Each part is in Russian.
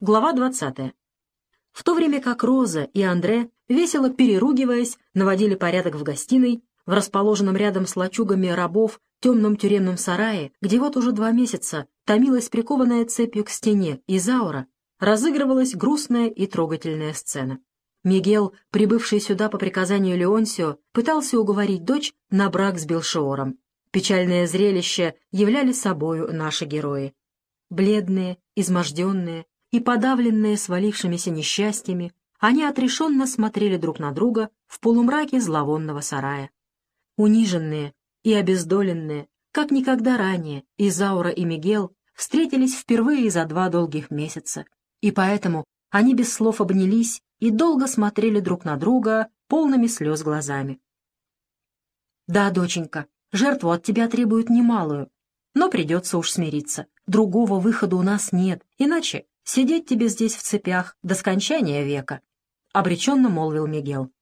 Глава 20. В то время как Роза и Андре, весело переругиваясь, наводили порядок в гостиной, в расположенном рядом с лачугами рабов темном тюремном сарае, где вот уже два месяца томилась прикованная цепью к стене Изаура, разыгрывалась грустная и трогательная сцена. Мигел, прибывший сюда по приказанию Леонсио, пытался уговорить дочь на брак с Белшиором. Печальное зрелище являли собою наши герои. Бледные, изможденные, и подавленные свалившимися несчастьями, они отрешенно смотрели друг на друга в полумраке зловонного сарая. Униженные и обездоленные, как никогда ранее, Изаура и Мигел встретились впервые за два долгих месяца, и поэтому они без слов обнялись и долго смотрели друг на друга полными слез глазами. «Да, доченька, жертву от тебя требуют немалую, но придется уж смириться. Другого выхода у нас нет, иначе Сидеть тебе здесь в цепях до скончания века», — обреченно молвил Мигел.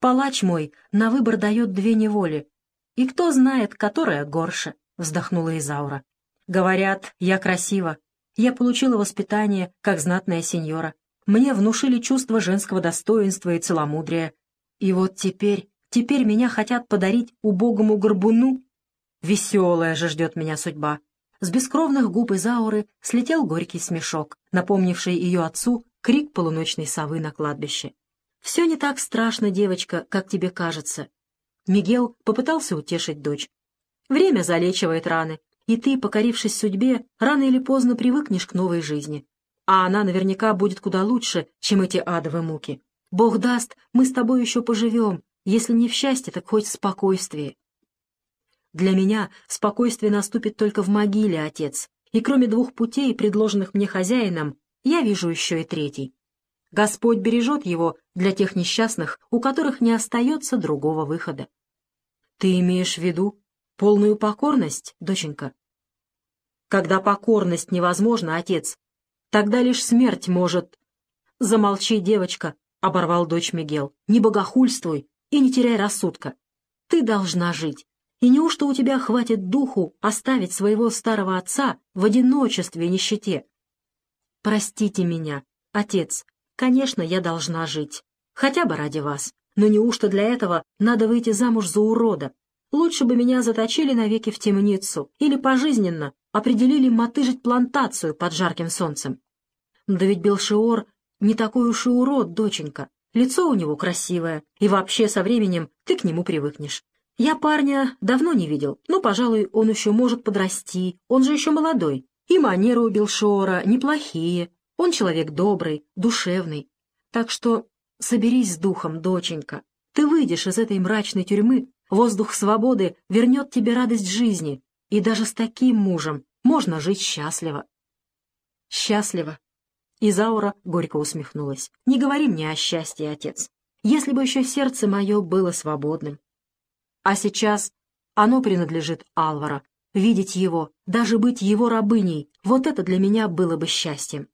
«Палач мой на выбор дает две неволи, и кто знает, которая горше», — вздохнула Изаура. «Говорят, я красива. Я получила воспитание, как знатная сеньора. Мне внушили чувство женского достоинства и целомудрия. И вот теперь, теперь меня хотят подарить убогому горбуну. Веселая же ждет меня судьба. С бескровных губ Изауры слетел горький смешок, напомнивший ее отцу крик полуночной совы на кладбище. «Все не так страшно, девочка, как тебе кажется». Мигел попытался утешить дочь. «Время залечивает раны, и ты, покорившись судьбе, рано или поздно привыкнешь к новой жизни. А она наверняка будет куда лучше, чем эти адовые муки. Бог даст, мы с тобой еще поживем, если не в счастье, так хоть в спокойствии. Для меня спокойствие наступит только в могиле, отец, и кроме двух путей, предложенных мне хозяином, я вижу еще и третий. Господь бережет его для тех несчастных, у которых не остается другого выхода. Ты имеешь в виду полную покорность, доченька? Когда покорность невозможна, отец, тогда лишь смерть может... Замолчи, девочка, — оборвал дочь Мигел, — не богохульствуй и не теряй рассудка. Ты должна жить. И неужто у тебя хватит духу оставить своего старого отца в одиночестве и нищете? Простите меня, отец. Конечно, я должна жить. Хотя бы ради вас. Но неужто для этого надо выйти замуж за урода? Лучше бы меня заточили навеки в темницу или пожизненно определили мотыжить плантацию под жарким солнцем. Да ведь Белшиор не такой уж и урод, доченька. Лицо у него красивое, и вообще со временем ты к нему привыкнешь. Я парня давно не видел, но, пожалуй, он еще может подрасти, он же еще молодой. И манеры у Белшора неплохие, он человек добрый, душевный. Так что соберись с духом, доченька. Ты выйдешь из этой мрачной тюрьмы, воздух свободы вернет тебе радость жизни, и даже с таким мужем можно жить счастливо. Счастливо. Изаура горько усмехнулась. Не говори мне о счастье, отец. Если бы еще сердце мое было свободным. А сейчас оно принадлежит Алвара. Видеть его, даже быть его рабыней, вот это для меня было бы счастьем.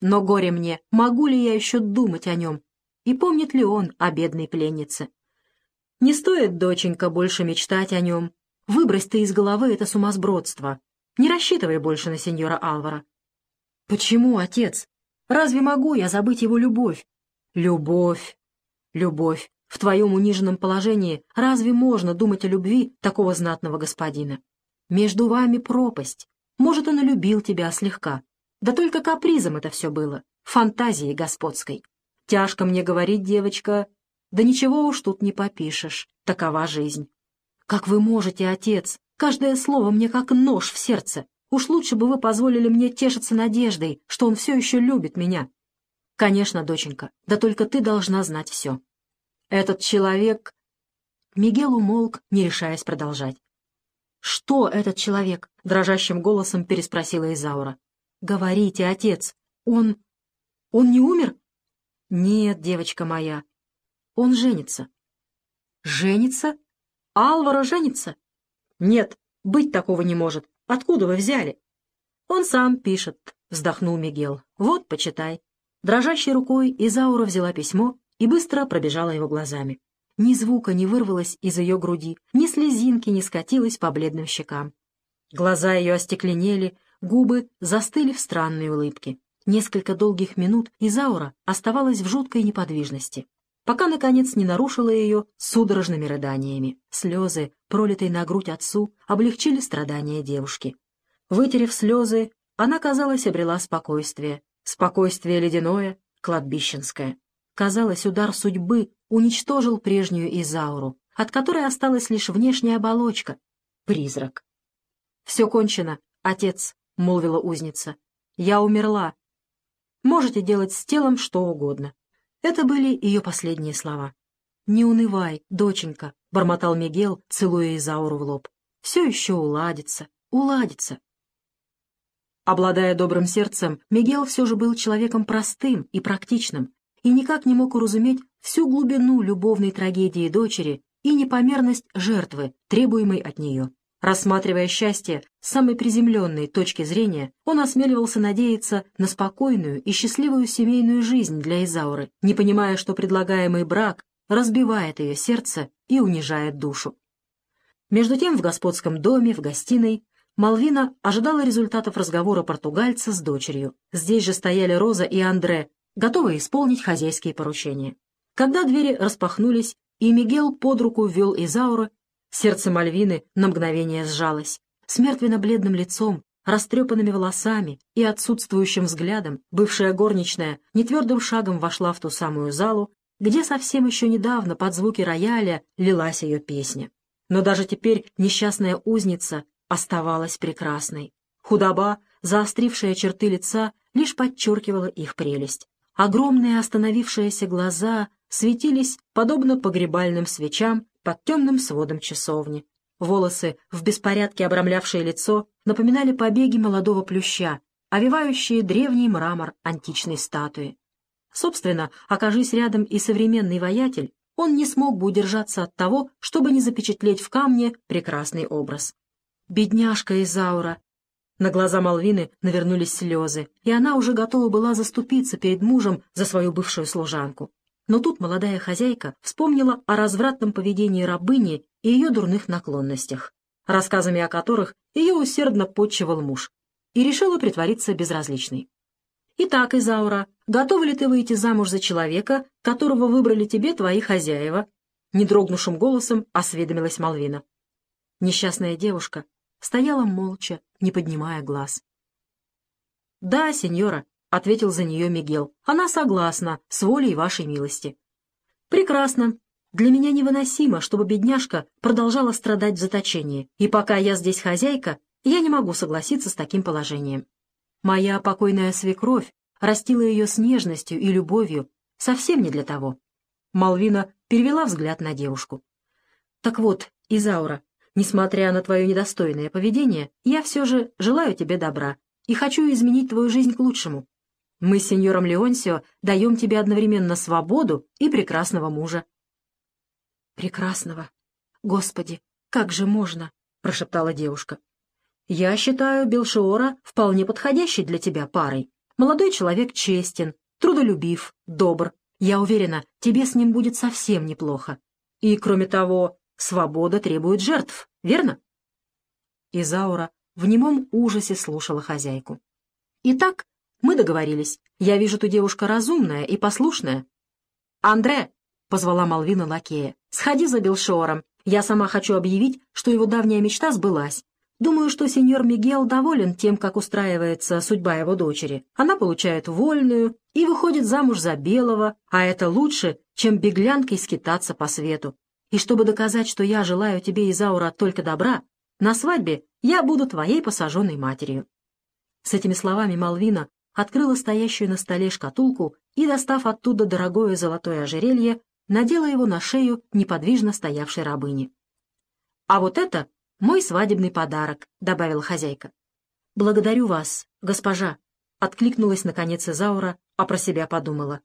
Но горе мне, могу ли я еще думать о нем? И помнит ли он о бедной пленнице? Не стоит, доченька, больше мечтать о нем. Выбрось ты из головы это сумасбродство. Не рассчитывай больше на сеньора Алвара. Почему, отец? Разве могу я забыть его любовь? Любовь, любовь. В твоем униженном положении разве можно думать о любви такого знатного господина? Между вами пропасть. Может, он и любил тебя слегка. Да только капризом это все было, фантазией господской. Тяжко мне говорить, девочка. Да ничего уж тут не попишешь. Такова жизнь. Как вы можете, отец? Каждое слово мне как нож в сердце. Уж лучше бы вы позволили мне тешиться надеждой, что он все еще любит меня. Конечно, доченька, да только ты должна знать все. Этот человек...» Мигел умолк, не решаясь продолжать. «Что этот человек?» — дрожащим голосом переспросила Изаура. «Говорите, отец, он... он не умер?» «Нет, девочка моя, он женится». «Женится? Алвара женится?» «Нет, быть такого не может. Откуда вы взяли?» «Он сам пишет», — вздохнул Мигел. «Вот, почитай». Дрожащей рукой Изаура взяла письмо и быстро пробежала его глазами. Ни звука не вырвалось из ее груди, ни слезинки не скатилось по бледным щекам. Глаза ее остекленели, губы застыли в странной улыбке. Несколько долгих минут Изаура оставалась в жуткой неподвижности, пока, наконец, не нарушила ее судорожными рыданиями. Слезы, пролитые на грудь отцу, облегчили страдания девушки. Вытерев слезы, она, казалось, обрела спокойствие. Спокойствие ледяное, кладбищенское. Казалось, удар судьбы уничтожил прежнюю Изауру, от которой осталась лишь внешняя оболочка — призрак. «Все кончено, отец», — молвила узница. «Я умерла, Можете делать с телом что угодно. Это были ее последние слова. «Не унывай, доченька», — бормотал Мигел, целуя Изауру в лоб. «Все еще уладится, уладится». Обладая добрым сердцем, Мигел все же был человеком простым и практичным и никак не мог уразуметь всю глубину любовной трагедии дочери и непомерность жертвы, требуемой от нее. Рассматривая счастье с самой приземленной точки зрения, он осмеливался надеяться на спокойную и счастливую семейную жизнь для Изауры, не понимая, что предлагаемый брак разбивает ее сердце и унижает душу. Между тем в господском доме, в гостиной, Малвина ожидала результатов разговора португальца с дочерью. Здесь же стояли Роза и Андре, готовые исполнить хозяйские поручения. Когда двери распахнулись, и Мигел под руку ввел Изауру Сердце Мальвины на мгновение сжалось. С мертвенно-бледным лицом, растрепанными волосами и отсутствующим взглядом бывшая горничная нетвердым шагом вошла в ту самую залу, где совсем еще недавно под звуки рояля лилась ее песня. Но даже теперь несчастная узница оставалась прекрасной. Худоба, заострившая черты лица, лишь подчеркивала их прелесть. Огромные остановившиеся глаза светились, подобно погребальным свечам, под темным сводом часовни. Волосы, в беспорядке обрамлявшие лицо, напоминали побеги молодого плюща, овивающие древний мрамор античной статуи. Собственно, окажись рядом и современный воятель, он не смог бы удержаться от того, чтобы не запечатлеть в камне прекрасный образ. Бедняжка Изаура! На глаза Малвины навернулись слезы, и она уже готова была заступиться перед мужем за свою бывшую служанку. Но тут молодая хозяйка вспомнила о развратном поведении рабыни и ее дурных наклонностях, рассказами о которых ее усердно подчивал муж, и решила притвориться безразличной. «Итак, Изаура, готова ли ты выйти замуж за человека, которого выбрали тебе твои хозяева?» Недрогнувшим голосом осведомилась Малвина. Несчастная девушка стояла молча, не поднимая глаз. «Да, сеньора», — ответил за нее Мигел. «Она согласна с волей вашей милости». «Прекрасно. Для меня невыносимо, чтобы бедняжка продолжала страдать в заточении, и пока я здесь хозяйка, я не могу согласиться с таким положением. Моя покойная свекровь растила ее с нежностью и любовью, совсем не для того». Малвина перевела взгляд на девушку. «Так вот, Изаура, несмотря на твое недостойное поведение, я все же желаю тебе добра и хочу изменить твою жизнь к лучшему. Мы с сеньором Леонсио даем тебе одновременно свободу и прекрасного мужа». «Прекрасного? Господи, как же можно?» — прошептала девушка. «Я считаю Белшиора вполне подходящей для тебя парой. Молодой человек честен, трудолюбив, добр. Я уверена, тебе с ним будет совсем неплохо. И, кроме того, свобода требует жертв, верно?» Изаура в немом ужасе слушала хозяйку. «Итак, мы договорились. Я вижу, ты девушка разумная и послушная. «Андре!» — позвала Малвина лакея. «Сходи за Белшором. Я сама хочу объявить, что его давняя мечта сбылась. Думаю, что сеньор Мигел доволен тем, как устраивается судьба его дочери. Она получает вольную и выходит замуж за белого, а это лучше, чем беглянкой скитаться по свету. И чтобы доказать, что я желаю тебе, Изаура, только добра, на свадьбе я буду твоей посаженной матерью». С этими словами Малвина открыла стоящую на столе шкатулку и, достав оттуда дорогое золотое ожерелье, надела его на шею неподвижно стоявшей рабыни. «А вот это мой свадебный подарок», — добавила хозяйка. «Благодарю вас, госпожа», — откликнулась наконец Изаура, а про себя подумала.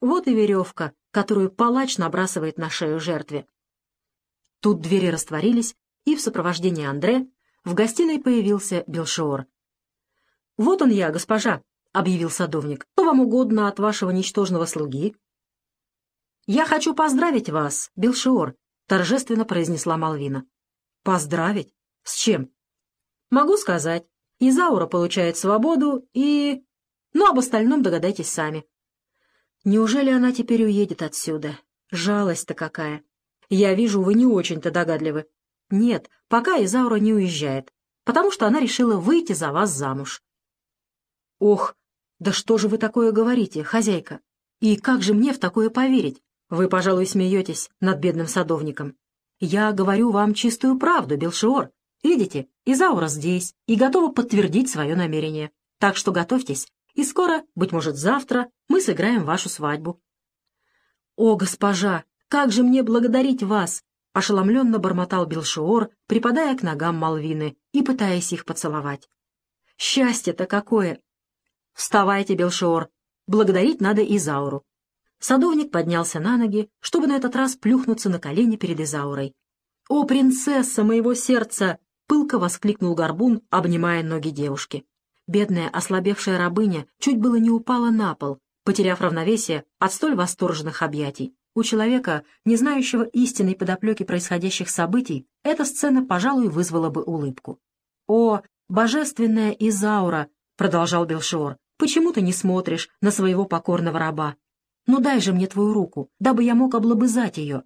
«Вот и веревка, которую палач набрасывает на шею жертве». Тут двери растворились, и в сопровождении Андре в гостиной появился Белшиор. «Вот он я, госпожа», объявил садовник. «Что вам угодно от вашего ничтожного слуги?» «Я хочу поздравить вас, Белшиор», — торжественно произнесла Малвина. «Поздравить? С чем?» «Могу сказать. Изаура получает свободу и...» Ну, об остальном догадайтесь сами. Неужели она теперь уедет отсюда? Жалость-то какая. Я вижу, вы не очень-то догадливы. Нет, пока Изаура не уезжает, потому что она решила выйти за вас замуж. Ох, да что же вы такое говорите, хозяйка? И как же мне в такое поверить? Вы, пожалуй, смеетесь над бедным садовником. Я говорю вам чистую правду, Белшиор. Видите, Изаура здесь и готова подтвердить свое намерение. Так что готовьтесь, и скоро, быть может, завтра, мы сыграем вашу свадьбу. О, госпожа, как же мне благодарить вас! Ошеломленно бормотал Белшиор, припадая к ногам Малвины и пытаясь их поцеловать. Счастье-то какое! Вставайте, Белшиор, благодарить надо Изауру. Садовник поднялся на ноги, чтобы на этот раз плюхнуться на колени перед Изаурой. «О, принцесса моего сердца!» — пылко воскликнул Горбун, обнимая ноги девушки. Бедная ослабевшая рабыня чуть было не упала на пол, потеряв равновесие от столь восторженных объятий. У человека, не знающего истинной подоплеки происходящих событий, эта сцена, пожалуй, вызвала бы улыбку. «О, божественная Изаура!» — продолжал Белшиор. «Почему ты не смотришь на своего покорного раба? Ну дай же мне твою руку, дабы я мог облобызать ее».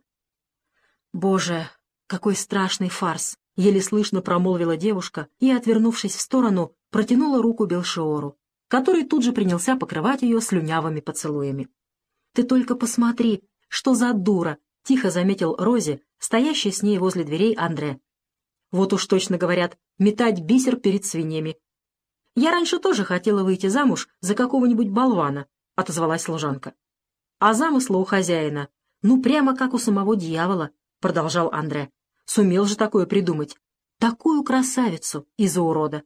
«Боже, какой страшный фарс!» — еле слышно промолвила девушка и, отвернувшись в сторону, протянула руку Белшиору, который тут же принялся покрывать ее слюнявыми поцелуями. «Ты только посмотри, что за дура!» — тихо заметил Рози, стоящий с ней возле дверей Андре. «Вот уж точно говорят, метать бисер перед свиньями». «Я раньше тоже хотела выйти замуж за какого-нибудь болвана», — отозвалась служанка. А замысла у хозяина, ну, прямо как у самого дьявола, — продолжал Андре. Сумел же такое придумать. Такую красавицу из-за урода.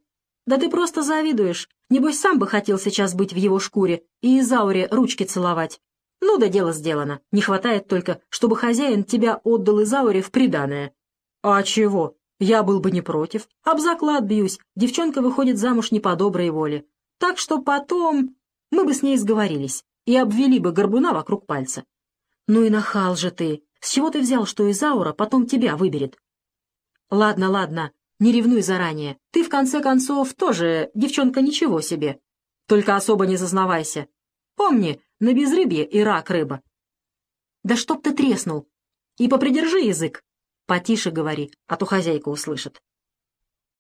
Да ты просто завидуешь. Небось, сам бы хотел сейчас быть в его шкуре и Изауре ручки целовать. Ну да дело сделано. Не хватает только, чтобы хозяин тебя отдал Изауре в приданое. А чего? Я был бы не против. Об заклад бьюсь. Девчонка выходит замуж не по доброй воле. Так что потом мы бы с ней сговорились и обвели бы горбуна вокруг пальца. Ну и нахал же ты! С чего ты взял, что Изаура потом тебя выберет? Ладно, ладно, не ревнуй заранее. Ты, в конце концов, тоже девчонка ничего себе. Только особо не зазнавайся. Помни, на безрыбье и рак рыба. Да чтоб ты треснул. И попридержи язык. Потише говори, а то хозяйка услышит.